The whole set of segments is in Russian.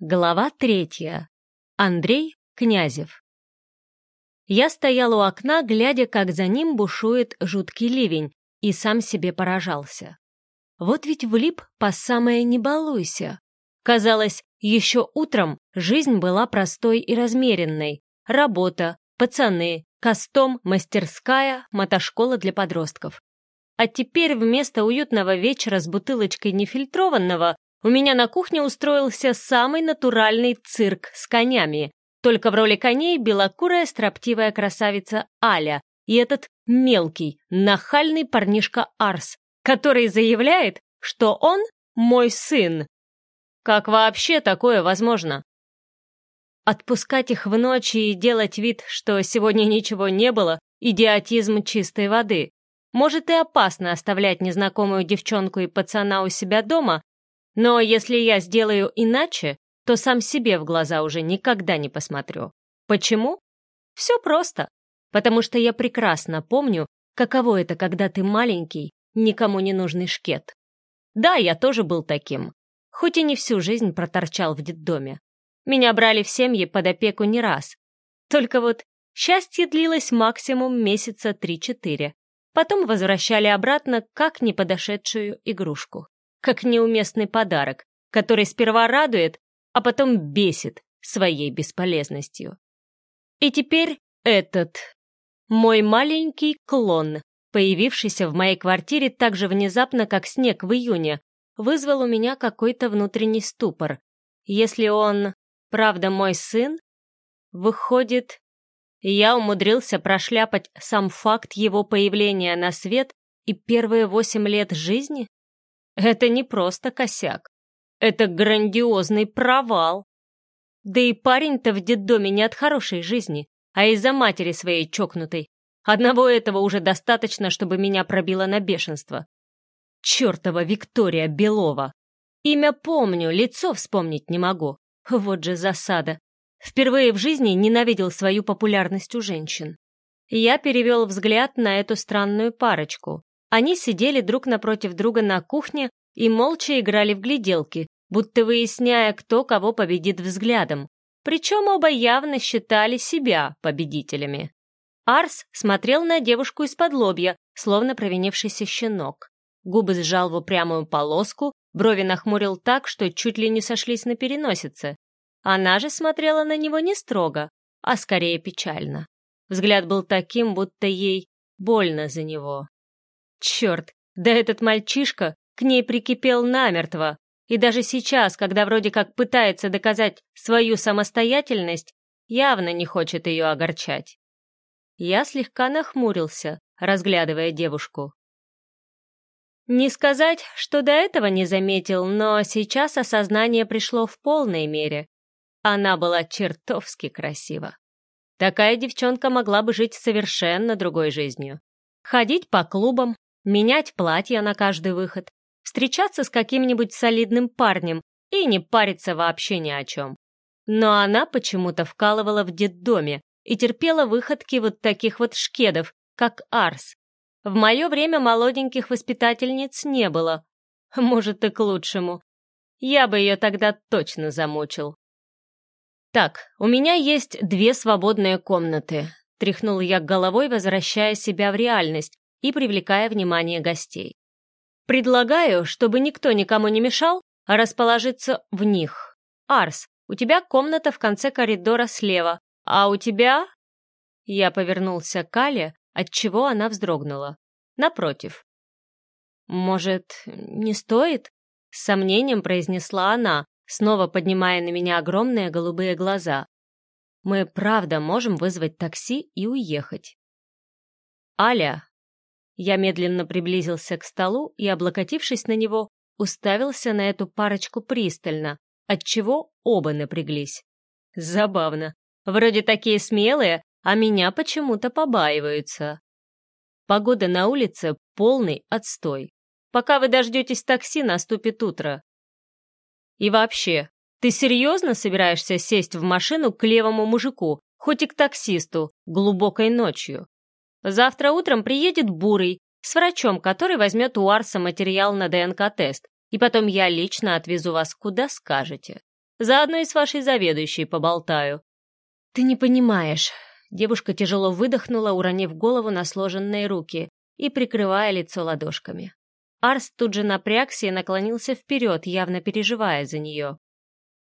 Глава третья. Андрей Князев. Я стоял у окна, глядя, как за ним бушует жуткий ливень, и сам себе поражался. Вот ведь влип по самое не балуйся. Казалось, еще утром жизнь была простой и размеренной. Работа, пацаны, костом, мастерская, мотошкола для подростков. А теперь вместо уютного вечера с бутылочкой нефильтрованного у меня на кухне устроился самый натуральный цирк с конями. Только в роли коней белокурая строптивая красавица Аля и этот мелкий, нахальный парнишка Арс, который заявляет, что он мой сын. Как вообще такое возможно? Отпускать их в ночь и делать вид, что сегодня ничего не было, идиотизм чистой воды. Может и опасно оставлять незнакомую девчонку и пацана у себя дома, но если я сделаю иначе, то сам себе в глаза уже никогда не посмотрю. Почему? Все просто. Потому что я прекрасно помню, каково это, когда ты маленький, никому не нужный шкет. Да, я тоже был таким. Хоть и не всю жизнь проторчал в детдоме. Меня брали в семьи под опеку не раз. Только вот счастье длилось максимум месяца три-четыре. Потом возвращали обратно, как неподошедшую игрушку как неуместный подарок, который сперва радует, а потом бесит своей бесполезностью. И теперь этот, мой маленький клон, появившийся в моей квартире так же внезапно, как снег в июне, вызвал у меня какой-то внутренний ступор. Если он, правда, мой сын, выходит, я умудрился прошляпать сам факт его появления на свет и первые восемь лет жизни? Это не просто косяк. Это грандиозный провал. Да и парень-то в детдоме не от хорошей жизни, а из-за матери своей чокнутой. Одного этого уже достаточно, чтобы меня пробило на бешенство. Чёртова Виктория Белова. Имя помню, лицо вспомнить не могу. Вот же засада. Впервые в жизни ненавидел свою популярность у женщин. Я перевел взгляд на эту странную парочку. Они сидели друг напротив друга на кухне и молча играли в гляделки, будто выясняя, кто кого победит взглядом. Причем оба явно считали себя победителями. Арс смотрел на девушку из-под лобья, словно провинившийся щенок. Губы сжал в упрямую полоску, брови нахмурил так, что чуть ли не сошлись на переносице. Она же смотрела на него не строго, а скорее печально. Взгляд был таким, будто ей больно за него. Черт, да этот мальчишка к ней прикипел намертво, и даже сейчас, когда вроде как пытается доказать свою самостоятельность, явно не хочет ее огорчать. Я слегка нахмурился, разглядывая девушку. Не сказать, что до этого не заметил, но сейчас осознание пришло в полной мере. Она была чертовски красива. Такая девчонка могла бы жить совершенно другой жизнью. Ходить по клубам, менять платья на каждый выход, встречаться с каким-нибудь солидным парнем и не париться вообще ни о чем. Но она почему-то вкалывала в детдоме и терпела выходки вот таких вот шкедов, как Арс. В мое время молоденьких воспитательниц не было. Может, и к лучшему. Я бы ее тогда точно замучил. «Так, у меня есть две свободные комнаты», — тряхнул я головой, возвращая себя в реальность, и привлекая внимание гостей. «Предлагаю, чтобы никто никому не мешал, а расположиться в них. Арс, у тебя комната в конце коридора слева, а у тебя...» Я повернулся к Кале, отчего она вздрогнула. «Напротив». «Может, не стоит?» — с сомнением произнесла она, снова поднимая на меня огромные голубые глаза. «Мы правда можем вызвать такси и уехать». «Аля, я медленно приблизился к столу и, облокотившись на него, уставился на эту парочку пристально, отчего оба напряглись. Забавно. Вроде такие смелые, а меня почему-то побаиваются. Погода на улице полный отстой. Пока вы дождетесь такси, наступит утро. И вообще, ты серьезно собираешься сесть в машину к левому мужику, хоть и к таксисту, глубокой ночью? Завтра утром приедет Бурый с врачом, который возьмет у Арса материал на ДНК-тест, и потом я лично отвезу вас куда скажете. Заодно и с вашей заведующей поболтаю». «Ты не понимаешь». Девушка тяжело выдохнула, уронив голову на сложенные руки и прикрывая лицо ладошками. Арс тут же напрягся и наклонился вперед, явно переживая за нее.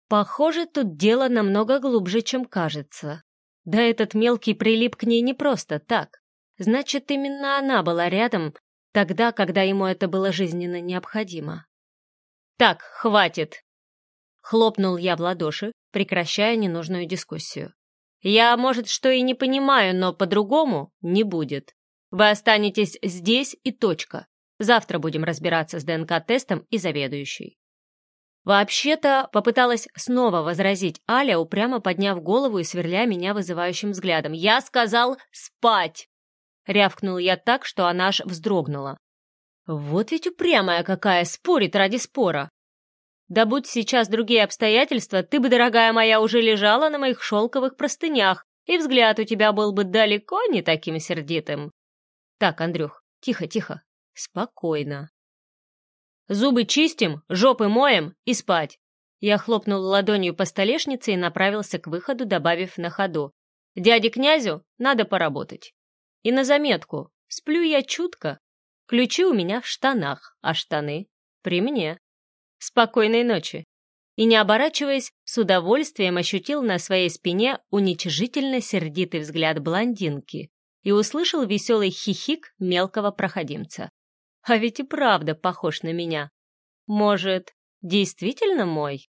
Похоже, тут дело намного глубже, чем кажется. Да этот мелкий прилип к ней не просто так. Значит, именно она была рядом тогда, когда ему это было жизненно необходимо. «Так, хватит!» Хлопнул я в ладоши, прекращая ненужную дискуссию. «Я, может, что и не понимаю, но по-другому не будет. Вы останетесь здесь и точка. Завтра будем разбираться с ДНК-тестом и заведующей». Вообще-то попыталась снова возразить Аля, упрямо подняв голову и сверля меня вызывающим взглядом. «Я сказал спать!» Рявкнул я так, что она аж вздрогнула. «Вот ведь упрямая какая, спорит ради спора!» «Да будь сейчас другие обстоятельства, ты бы, дорогая моя, уже лежала на моих шелковых простынях, и взгляд у тебя был бы далеко не таким сердитым». «Так, Андрюх, тихо-тихо, спокойно». Зубы чистим, жопы моем и спать. Я хлопнул ладонью по столешнице и направился к выходу, добавив на ходу. Дяде князю надо поработать. И на заметку, сплю я чутко. Ключи у меня в штанах, а штаны при мне. Спокойной ночи. И не оборачиваясь, с удовольствием ощутил на своей спине уничижительно сердитый взгляд блондинки и услышал веселый хихик мелкого проходимца. А ведь и правда похож на меня. Может, действительно мой?